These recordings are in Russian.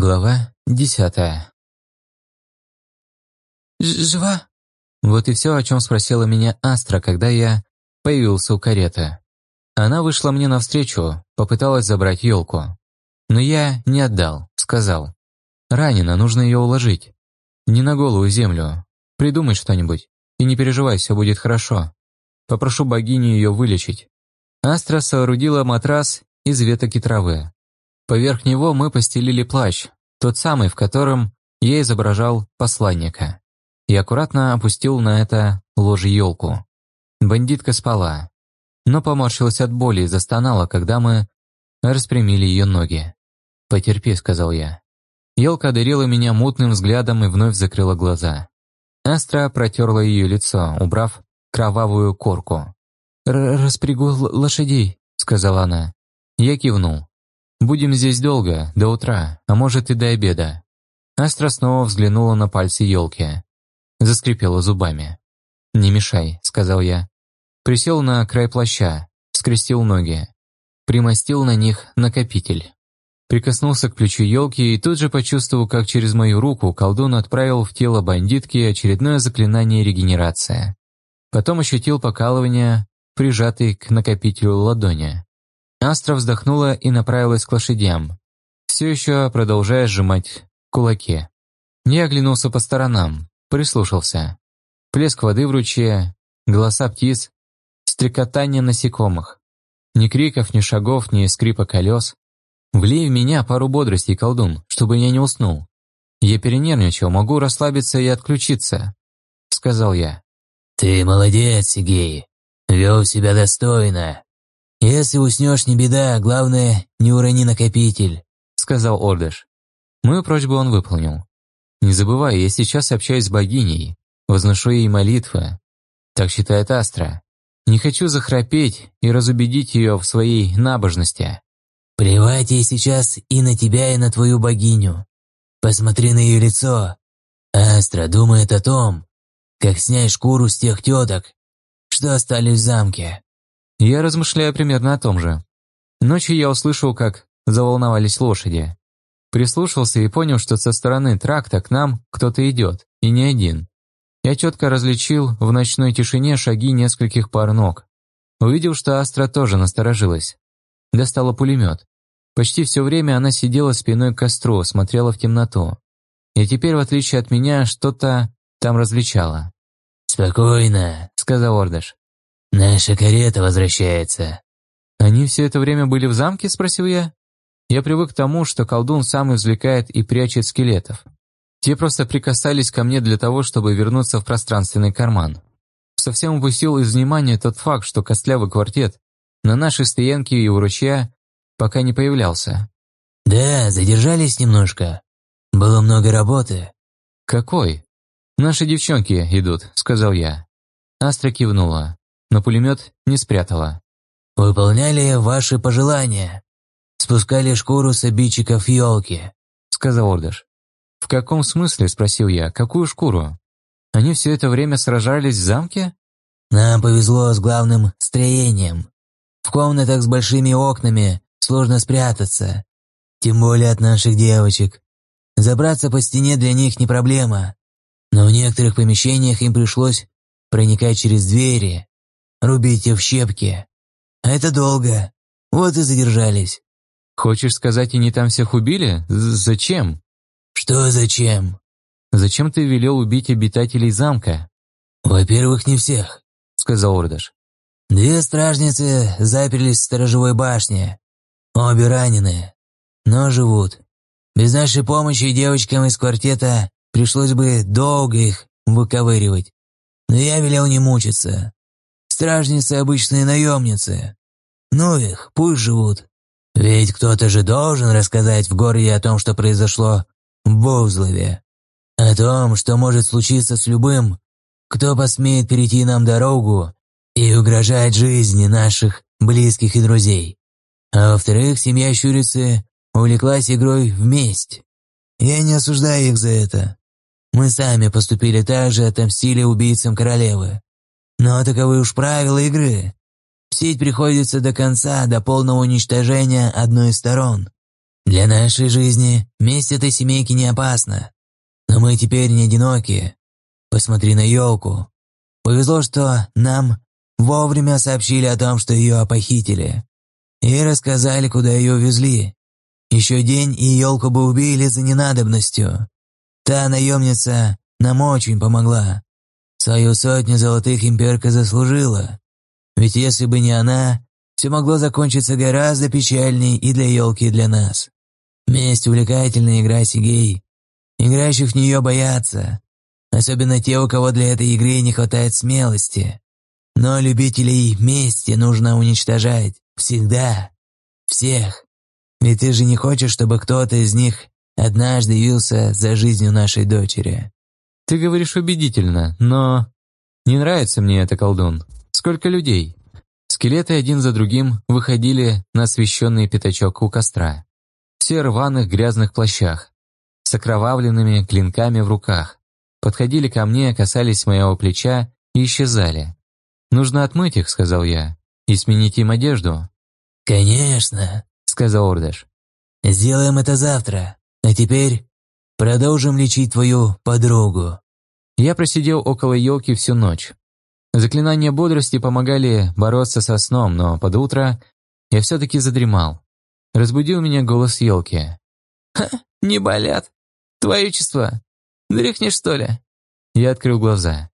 Глава десятая. «Жива?» Вот и все, о чем спросила меня Астра, когда я появился у кареты. Она вышла мне навстречу, попыталась забрать елку. Но я не отдал, сказал. «Ранена, нужно ее уложить. Не на голую землю. Придумай что-нибудь. И не переживай, все будет хорошо. Попрошу богиню ее вылечить». Астра соорудила матрас из веток и травы. Поверх него мы постелили плащ, тот самый, в котором я изображал посланника, и аккуратно опустил на это ложе елку. Бандитка спала, но поморщилась от боли и застонала, когда мы распрямили ее ноги. «Потерпи», — сказал я. Елка одарила меня мутным взглядом и вновь закрыла глаза. Астра протерла ее лицо, убрав кровавую корку. «Распрягу лошадей», — сказала она. Я кивнул. Будем здесь долго, до утра, а может и до обеда». Астра снова взглянула на пальцы елки. Заскрипела зубами. «Не мешай», — сказал я. Присел на край плаща, скрестил ноги. Примостил на них накопитель. Прикоснулся к плечу елки и тут же почувствовал, как через мою руку колдун отправил в тело бандитки очередное заклинание регенерация. Потом ощутил покалывание, прижатый к накопителю ладони. Астра вздохнула и направилась к лошадям, все еще продолжая сжимать кулаки. Я оглянулся по сторонам, прислушался. Плеск воды в ручье, голоса птиц, стрекотание насекомых. Ни криков, ни шагов, ни скрипа колес. Влей в меня пару бодрости, колдун, чтобы я не уснул. Я перенервничал, могу расслабиться и отключиться, сказал я. «Ты молодец, Сигей. Вел себя достойно. «Если уснешь, не беда, главное, не урони накопитель», — сказал Ордыш. Мою просьбу он выполнил. «Не забывай, я сейчас общаюсь с богиней, возношу ей молитвы. Так считает Астра. Не хочу захрапеть и разубедить ее в своей набожности». «Плевать ей сейчас и на тебя, и на твою богиню. Посмотри на ее лицо. Астра думает о том, как снять шкуру с тех теток, что остались в замке. Я размышляю примерно о том же. Ночью я услышал, как заволновались лошади. Прислушался и понял, что со стороны тракта к нам кто-то идет, и не один. Я четко различил в ночной тишине шаги нескольких пар ног. Увидел, что Астра тоже насторожилась. Достала пулемет. Почти все время она сидела спиной к костру, смотрела в темноту. И теперь, в отличие от меня, что-то там различала. «Спокойно», — сказал Ордыш. «Наша карета возвращается». «Они все это время были в замке?» – спросил я. Я привык к тому, что колдун сам извлекает и прячет скелетов. Те просто прикасались ко мне для того, чтобы вернуться в пространственный карман. Совсем упустил из внимания тот факт, что костлявый квартет на нашей стоянке и у ручья пока не появлялся. «Да, задержались немножко. Было много работы». «Какой?» «Наши девчонки идут», — сказал я. Астра кивнула но пулемет не спрятала. «Выполняли ваши пожелания. Спускали шкуру с обидчиков елки», — сказал Ордыш. «В каком смысле?» — спросил я. «Какую шкуру? Они все это время сражались в замке?» «Нам повезло с главным строением. В комнатах с большими окнами сложно спрятаться, тем более от наших девочек. Забраться по стене для них не проблема, но в некоторых помещениях им пришлось проникать через двери, Рубить их в щепки. А это долго. Вот и задержались. Хочешь сказать, они там всех убили? Зачем? Что зачем? Зачем ты велел убить обитателей замка? Во-первых, не всех, сказал Ордаш. Две стражницы заперлись в сторожевой башне. Обе ранены, но живут. Без нашей помощи девочкам из квартета пришлось бы долго их выковыривать. Но я велел не мучиться. Стражницы обычные наемницы. Ну их, пусть живут. Ведь кто-то же должен рассказать в городе о том, что произошло в Боузлове. О том, что может случиться с любым, кто посмеет перейти нам дорогу и угрожать жизни наших близких и друзей. А во-вторых, семья Щурицы увлеклась игрой в месть. Я не осуждаю их за это. Мы сами поступили так же, отомстили убийцам королевы. Но таковы уж правила игры. Сеть приходится до конца, до полного уничтожения одной из сторон. Для нашей жизни месть этой семейки не опасна. Но мы теперь не одиноки. Посмотри на елку. Повезло, что нам вовремя сообщили о том, что ее похитили. И рассказали, куда ее увезли. Еще день, и елку бы убили за ненадобностью. Та наемница нам очень помогла. Свою сотню золотых имперка заслужила. Ведь если бы не она, все могло закончиться гораздо печальней и для елки, и для нас. Месть – увлекательная игра Сигей. Играющих в нее боятся. Особенно те, у кого для этой игры не хватает смелости. Но любителей мести нужно уничтожать. Всегда. Всех. Ведь ты же не хочешь, чтобы кто-то из них однажды явился за жизнью нашей дочери. Ты говоришь убедительно, но... Не нравится мне это, колдун. Сколько людей? Скелеты один за другим выходили на освещенный пятачок у костра. Все рваных грязных плащах, с окровавленными клинками в руках. Подходили ко мне, касались моего плеча и исчезали. «Нужно отмыть их», — сказал я, — «и сменить им одежду». «Конечно», — сказал Ордаш. «Сделаем это завтра. А теперь продолжим лечить твою подругу». Я просидел около елки всю ночь. Заклинания бодрости помогали бороться со сном, но под утро я все-таки задремал. Разбудил меня голос елки. «Ха, не болят. Твое чувство. Дрыхнешь, что ли?» Я открыл глаза.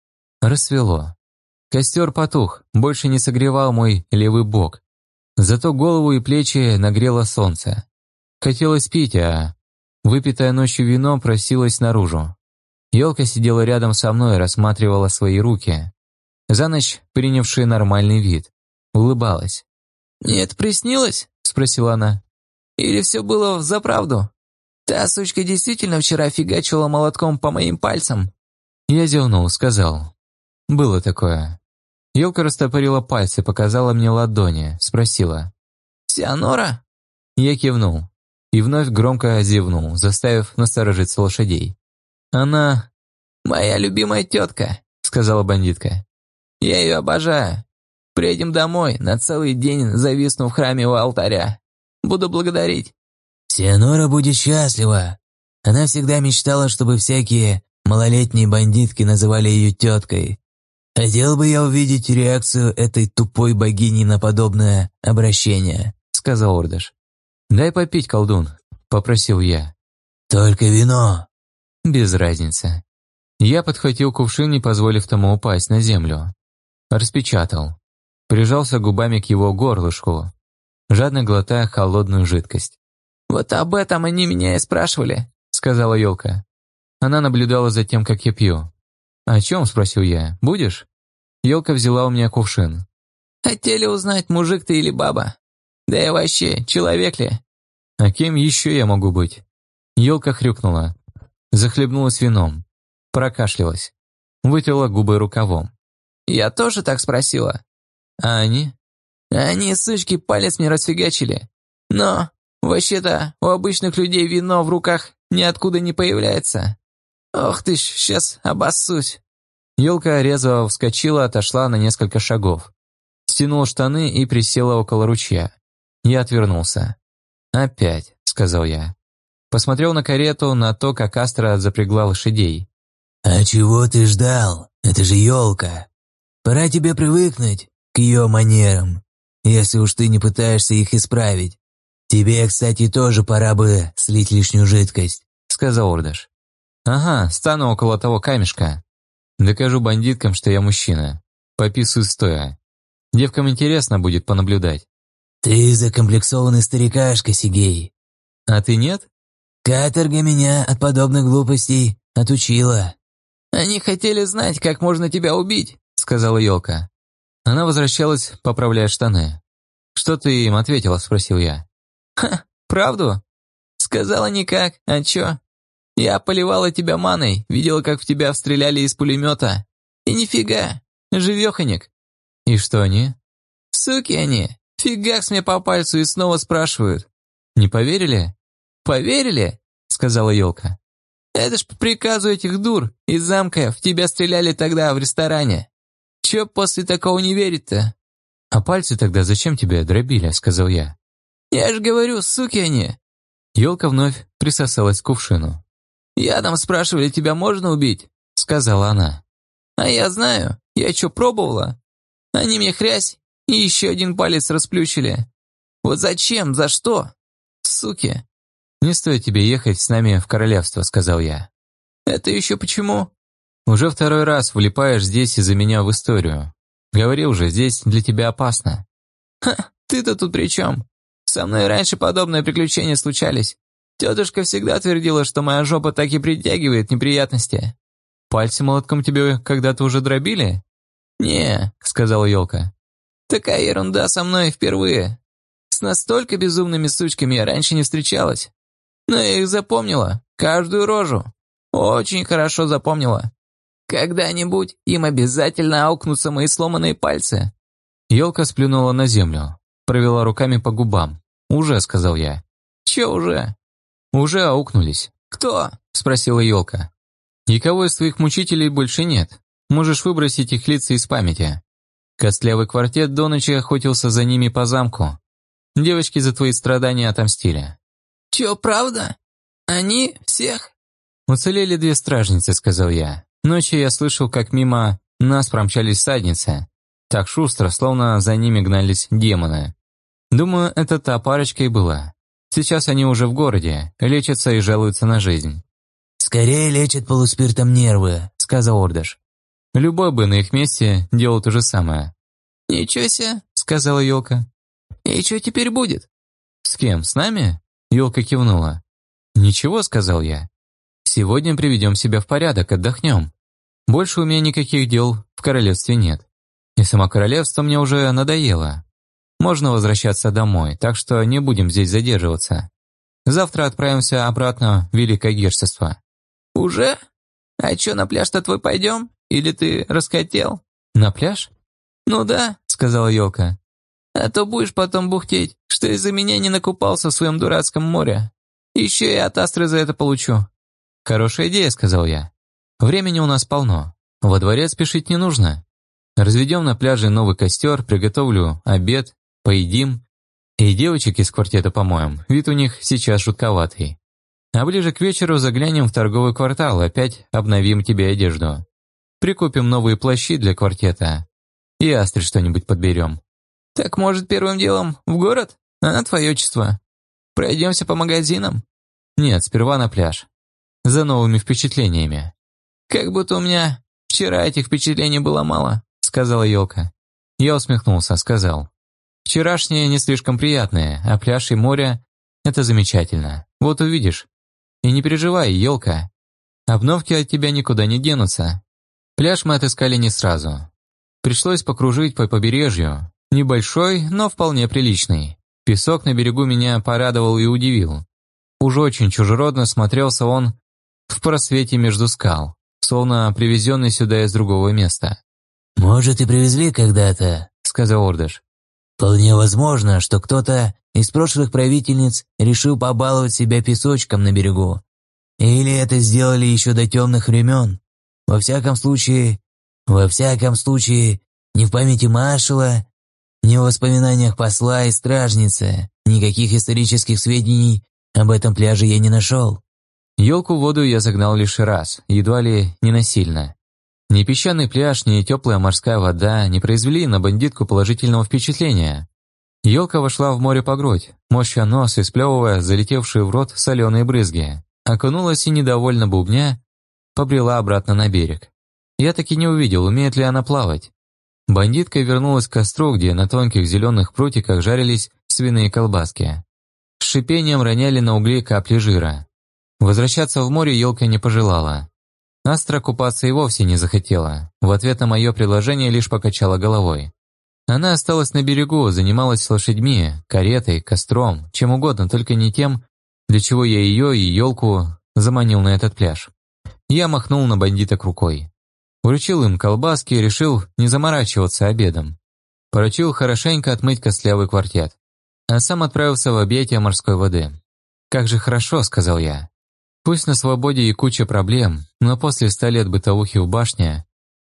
Рассвело. Костер потух, больше не согревал мой левый бок. Зато голову и плечи нагрело солнце. Хотелось пить, а выпитое ночью вино просилось наружу. Елка сидела рядом со мной и рассматривала свои руки. За ночь принявшие нормальный вид. Улыбалась. «Мне это приснилось?» – спросила она. «Или все было взаправду? Та сучка действительно вчера фигачила молотком по моим пальцам?» Я зевнул, сказал. «Было такое». Елка растопорила пальцы, показала мне ладони, спросила. «Сианора?» Я кивнул и вновь громко зевнул, заставив насторожиться лошадей. «Она...» «Моя любимая тетка», — сказала бандитка. «Я ее обожаю. Приедем домой, на целый день зависну в храме у алтаря. Буду благодарить». «Сианора будет счастлива. Она всегда мечтала, чтобы всякие малолетние бандитки называли ее теткой. Хотел бы я увидеть реакцию этой тупой богини на подобное обращение», — сказал Ордаш. «Дай попить, колдун», — попросил я. «Только вино». «Без разницы». Я подхватил кувшин, не позволив тому упасть на землю. Распечатал. Прижался губами к его горлышку, жадно глотая холодную жидкость. «Вот об этом они меня и спрашивали», — сказала елка. Она наблюдала за тем, как я пью. «О чем?» — спросил я. «Будешь?» Елка взяла у меня кувшин. «Хотели узнать, мужик ты или баба? Да и вообще, человек ли?» «А кем еще я могу быть?» Елка хрюкнула. Захлебнулась вином. Прокашлялась. Вытерла губы рукавом. «Я тоже так спросила». «А они?» «Они, сучки, палец мне расфигачили. Но Вообще-то, у обычных людей вино в руках ниоткуда не появляется. Ох ты ж, сейчас обоссусь. Елка резво вскочила, отошла на несколько шагов. Стянула штаны и присела около ручья. Я отвернулся. «Опять», — сказал я. Посмотрел на карету, на то, как Астра запрягла лошадей. «А чего ты ждал? Это же елка. Пора тебе привыкнуть к ее манерам, если уж ты не пытаешься их исправить. «Тебе, кстати, тоже пора бы слить лишнюю жидкость», — сказал Ордаш. «Ага, стану около того камешка. Докажу бандиткам, что я мужчина. Пописываю стоя. Девкам интересно будет понаблюдать». «Ты закомплексованный старикашка, Сигей». «А ты нет?» «Каторга меня от подобных глупостей отучила». «Они хотели знать, как можно тебя убить», — сказала елка. Она возвращалась, поправляя штаны. «Что ты им ответила?» — спросил я. «Ха, правду?» «Сказала никак, а чё? Я поливала тебя маной, видела, как в тебя стреляли из пулемета. И нифига, живёхонек». «И что они?» «Суки они, фигакс мне по пальцу и снова спрашивают». «Не поверили?» «Поверили?» — сказала елка. «Это ж по приказу этих дур из замка в тебя стреляли тогда в ресторане. Чё после такого не верить-то?» «А пальцы тогда зачем тебе дробили?» — сказал я. «Я же говорю, суки они!» Елка вновь присосалась к кувшину. «Я там спрашивали, тебя можно убить?» — сказала она. «А я знаю, я что, пробовала? Они мне хрясь и еще один палец расплющили. Вот зачем, за что? Суки!» «Не стоит тебе ехать с нами в королевство», — сказал я. «Это еще почему?» «Уже второй раз влипаешь здесь из-за меня в историю. Говорил же, здесь для тебя опасно». «Ха, ты-то тут при чем? Со мной раньше подобные приключения случались. Тетушка всегда твердила, что моя жопа так и притягивает неприятности». «Пальцы молотком тебе когда-то уже дробили?» «Не», — сказала елка. «Такая ерунда со мной впервые. С настолько безумными сучками я раньше не встречалась. Но я их запомнила, каждую рожу. Очень хорошо запомнила. Когда-нибудь им обязательно аукнутся мои сломанные пальцы». Елка сплюнула на землю, провела руками по губам. «Уже», — сказал я. «Че уже?» «Уже аукнулись». «Кто?» — спросила елка. «Никого из твоих мучителей больше нет. Можешь выбросить их лица из памяти». Костлявый квартет до ночи охотился за ними по замку. Девочки за твои страдания отомстили. «Че, правда? Они всех?» «Уцелели две стражницы», — сказал я. Ночью я слышал, как мимо нас промчались садницы. Так шустро, словно за ними гнались демоны. Думаю, это та парочка и была. Сейчас они уже в городе, лечатся и жалуются на жизнь. «Скорее лечат полуспиртом нервы», — сказал Ордаш. Любой бы на их месте делал то же самое. «Ничего себе», — сказала елка. «И что теперь будет?» «С кем, с нами?» Елка кивнула. «Ничего», — сказал я. «Сегодня приведем себя в порядок, отдохнем. Больше у меня никаких дел в королевстве нет. И само королевство мне уже надоело. Можно возвращаться домой, так что не будем здесь задерживаться. Завтра отправимся обратно в Великое Герцогство». «Уже? А чё, на пляж-то твой пойдем? Или ты раскотел?» «На пляж?» «Ну да», — сказала Йока. «А то будешь потом бухтеть, что из-за меня не накупался в своем дурацком море. Еще и от Астры за это получу». «Хорошая идея», — сказал я. «Времени у нас полно. Во дворец спешить не нужно. Разведем на пляже новый костер, приготовлю обед, поедим. И девочек из квартета помоем, вид у них сейчас жутковатый. А ближе к вечеру заглянем в торговый квартал, опять обновим тебе одежду. Прикупим новые плащи для квартета. И Астре что-нибудь подберем. Так, может, первым делом в город? А, твое чувство. Пройдемся по магазинам? Нет, сперва на пляж. За новыми впечатлениями. Как будто у меня вчера этих впечатлений было мало, сказала Йока. Я усмехнулся, сказал. Вчерашние не слишком приятные, а пляж и море — это замечательно. Вот увидишь. И не переживай, елка. Обновки от тебя никуда не денутся. Пляж мы отыскали не сразу. Пришлось покружить по побережью. Небольшой, но вполне приличный. Песок на берегу меня порадовал и удивил. Уж очень чужеродно смотрелся он в просвете между скал, словно привезенный сюда из другого места. «Может, и привезли когда-то», — сказал Ордыш. «Вполне возможно, что кто-то из прошлых правительниц решил побаловать себя песочком на берегу. Или это сделали еще до темных времен. Во всяком случае, во всяком случае, ни в памяти маршала, ни в воспоминаниях посла и стражницы, никаких исторических сведений об этом пляже я не нашел. Елку в воду я загнал лишь раз, едва ли не насильно. Ни песчаный пляж, ни теплая морская вода не произвели на бандитку положительного впечатления. Елка вошла в море по грудь, морща нос и сплевывая залетевшие в рот соленые брызги. Окунулась и, недовольно бубня, побрела обратно на берег. Я таки не увидел, умеет ли она плавать. Бандитка вернулась к костру, где на тонких зеленых прутиках жарились свиные колбаски. С шипением роняли на угли капли жира. Возвращаться в море елка не пожелала. Астра купаться и вовсе не захотела. В ответ на мое предложение лишь покачала головой. Она осталась на берегу, занималась лошадьми, каретой, костром, чем угодно, только не тем, для чего я ее и елку заманил на этот пляж. Я махнул на бандиток рукой. Вручил им колбаски и решил не заморачиваться обедом. Поручил хорошенько отмыть костлявый квартет. А сам отправился в объятия морской воды. «Как же хорошо», — сказал я. «Пусть на свободе и куча проблем, но после ста лет бытовухи в башне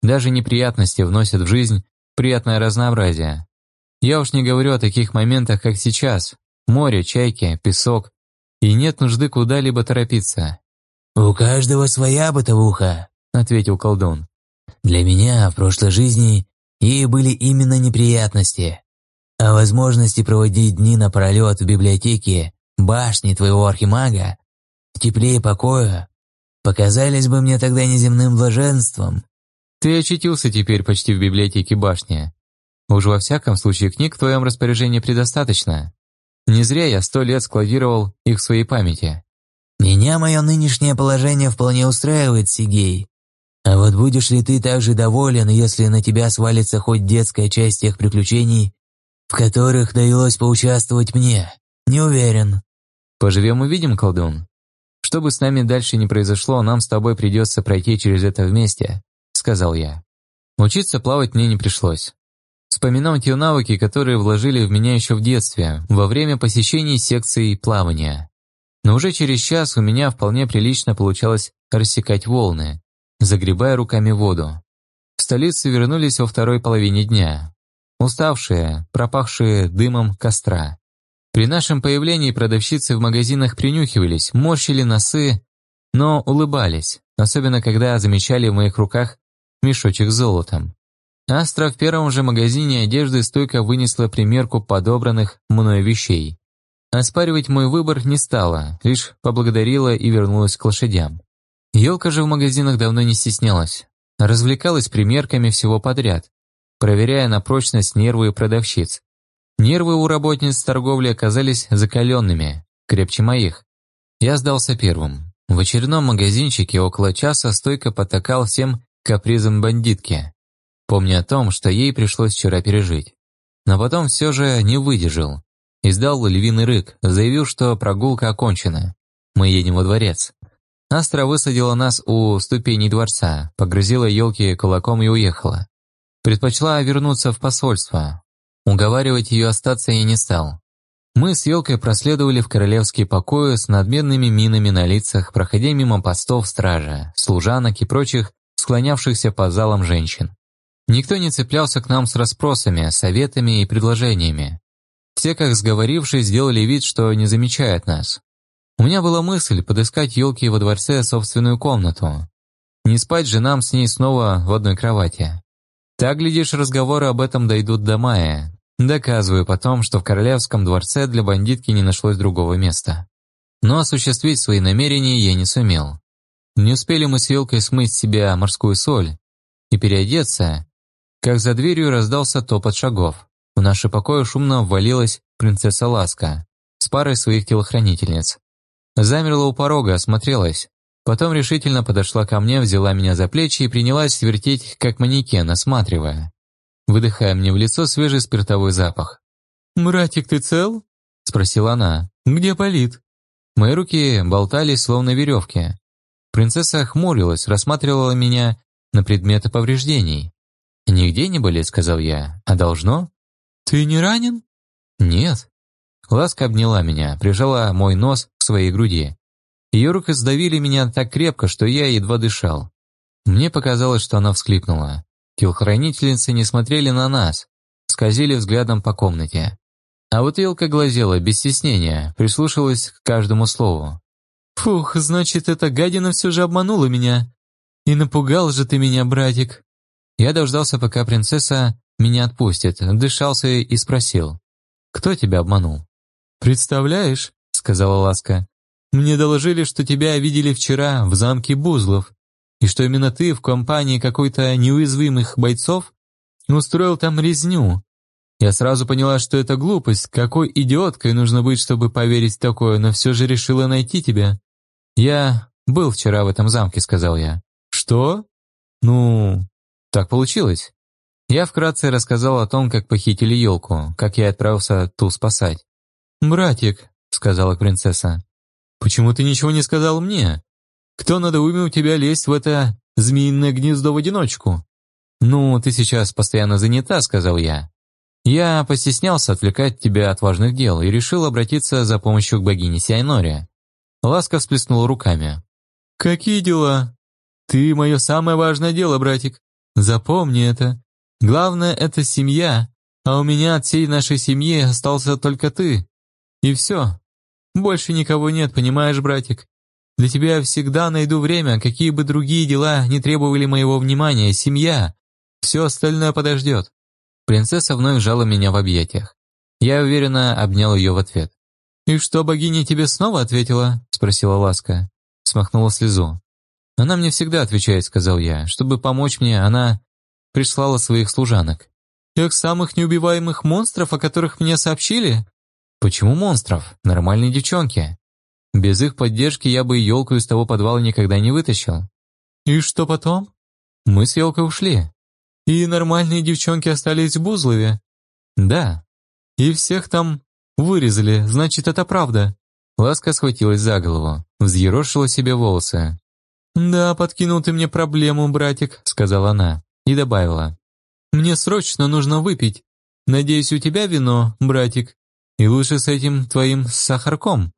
даже неприятности вносят в жизнь приятное разнообразие. Я уж не говорю о таких моментах, как сейчас. Море, чайки, песок и нет нужды куда-либо торопиться». «У каждого своя бытовуха», — ответил колдун. «Для меня в прошлой жизни ей были именно неприятности, а возможности проводить дни напролет в библиотеке башни твоего архимага в тепле и покоя показались бы мне тогда неземным блаженством». «Ты очутился теперь почти в библиотеке башни. Уж во всяком случае книг в твоем распоряжении предостаточно. Не зря я сто лет складировал их в своей памяти». «Меня мое нынешнее положение вполне устраивает, Сигей. А вот будешь ли ты также доволен, если на тебя свалится хоть детская часть тех приключений, в которых довелось поучаствовать мне? Не уверен». «Поживем увидим, колдун. Что бы с нами дальше не произошло, нам с тобой придется пройти через это вместе», — сказал я. Учиться плавать мне не пришлось. Вспоминал те навыки, которые вложили в меня еще в детстве, во время посещений секции плавания. Но уже через час у меня вполне прилично получалось рассекать волны, загребая руками воду. В столицу вернулись во второй половине дня. Уставшие, пропахшие дымом костра. При нашем появлении продавщицы в магазинах принюхивались, морщили носы, но улыбались, особенно когда замечали в моих руках мешочек с золотом. Астра в первом же магазине одежды стойко вынесла примерку подобранных мною вещей. Оспаривать мой выбор не стала, лишь поблагодарила и вернулась к лошадям. Елка же в магазинах давно не стеснялась. Развлекалась примерками всего подряд, проверяя на прочность нервы продавщиц. Нервы у работниц торговли оказались закаленными, крепче моих. Я сдался первым. В очередном магазинчике около часа стойко потакал всем капризом бандитки помня о том, что ей пришлось вчера пережить. Но потом все же не выдержал. Издал львиный рык, заявил, что прогулка окончена. Мы едем во дворец. Астра высадила нас у ступеней дворца, погрузила елки кулаком и уехала. Предпочла вернуться в посольство. Уговаривать ее остаться я не стал. Мы с елкой проследовали в королевские покои с надменными минами на лицах, проходя мимо постов стража, служанок и прочих, склонявшихся по залам женщин. Никто не цеплялся к нам с расспросами, советами и предложениями. Все, как сговорившись, сделали вид, что не замечают нас. У меня была мысль подыскать елки во дворце собственную комнату. Не спать же нам с ней снова в одной кровати. Так, глядишь, разговоры об этом дойдут до мая. Доказываю потом, что в королевском дворце для бандитки не нашлось другого места. Но осуществить свои намерения я не сумел. Не успели мы с елкой смыть с себя морскую соль и переодеться, как за дверью раздался топот шагов. В наши покои шумно ввалилась принцесса Ласка с парой своих телохранительниц. Замерла у порога, осмотрелась. Потом решительно подошла ко мне, взяла меня за плечи и принялась вертеть, как манекен, осматривая. Выдыхая мне в лицо свежий спиртовой запах. «Братик, ты цел?» – спросила она. «Где болит?» Мои руки болтались, словно веревки. Принцесса хмурилась, рассматривала меня на предметы повреждений. «Нигде не болит», — сказал я. «А должно?» «Ты не ранен?» «Нет». Ласка обняла меня, прижала мой нос к своей груди. Ее руки сдавили меня так крепко, что я едва дышал. Мне показалось, что она всклипнула. Телохранительницы не смотрели на нас, скользили взглядом по комнате. А вот Елка глазела без стеснения, прислушивалась к каждому слову. «Фух, значит, эта гадина все же обманула меня. И напугал же ты меня, братик». Я дождался, пока принцесса меня отпустит, дышался и спросил. «Кто тебя обманул?» «Представляешь», — сказала Ласка, «мне доложили, что тебя видели вчера в замке Бузлов, и что именно ты в компании какой-то неуязвимых бойцов устроил там резню. Я сразу поняла, что это глупость, какой идиоткой нужно быть, чтобы поверить в такое, но все же решила найти тебя. Я был вчера в этом замке, сказал я. Что? Ну, так получилось. Я вкратце рассказал о том, как похитили елку, как я отправился ту спасать. «Братик», — сказала принцесса, — «почему ты ничего не сказал мне? Кто надоумил тебя лезть в это змеиное гнездо в одиночку?» «Ну, ты сейчас постоянно занята», — сказал я. «Я постеснялся отвлекать тебя от важных дел и решил обратиться за помощью к богине Сиайноре». Ласка всплеснула руками. «Какие дела? Ты мое самое важное дело, братик. Запомни это. Главное – это семья, а у меня от всей нашей семьи остался только ты. И все. Больше никого нет, понимаешь, братик? Для тебя я всегда найду время, какие бы другие дела не требовали моего внимания, семья. Все остальное подождет». Принцесса вновь сжала меня в объятиях. Я уверенно обнял ее в ответ. «И что, богиня тебе снова ответила?» – спросила Ласка. Смахнула слезу. «Она мне всегда отвечает», – сказал я. «Чтобы помочь мне, она прислала своих служанок». «Тех самых неубиваемых монстров, о которых мне сообщили?» «Почему монстров? Нормальные девчонки. Без их поддержки я бы елку из того подвала никогда не вытащил». «И что потом?» «Мы с елкой ушли». «И нормальные девчонки остались в Бузлове?» «Да». «И всех там вырезали, значит, это правда?» Ласка схватилась за голову, взъерошила себе волосы. «Да, подкинул ты мне проблему, братик», — сказала она, и добавила. «Мне срочно нужно выпить. Надеюсь, у тебя вино, братик, и лучше с этим твоим сахарком».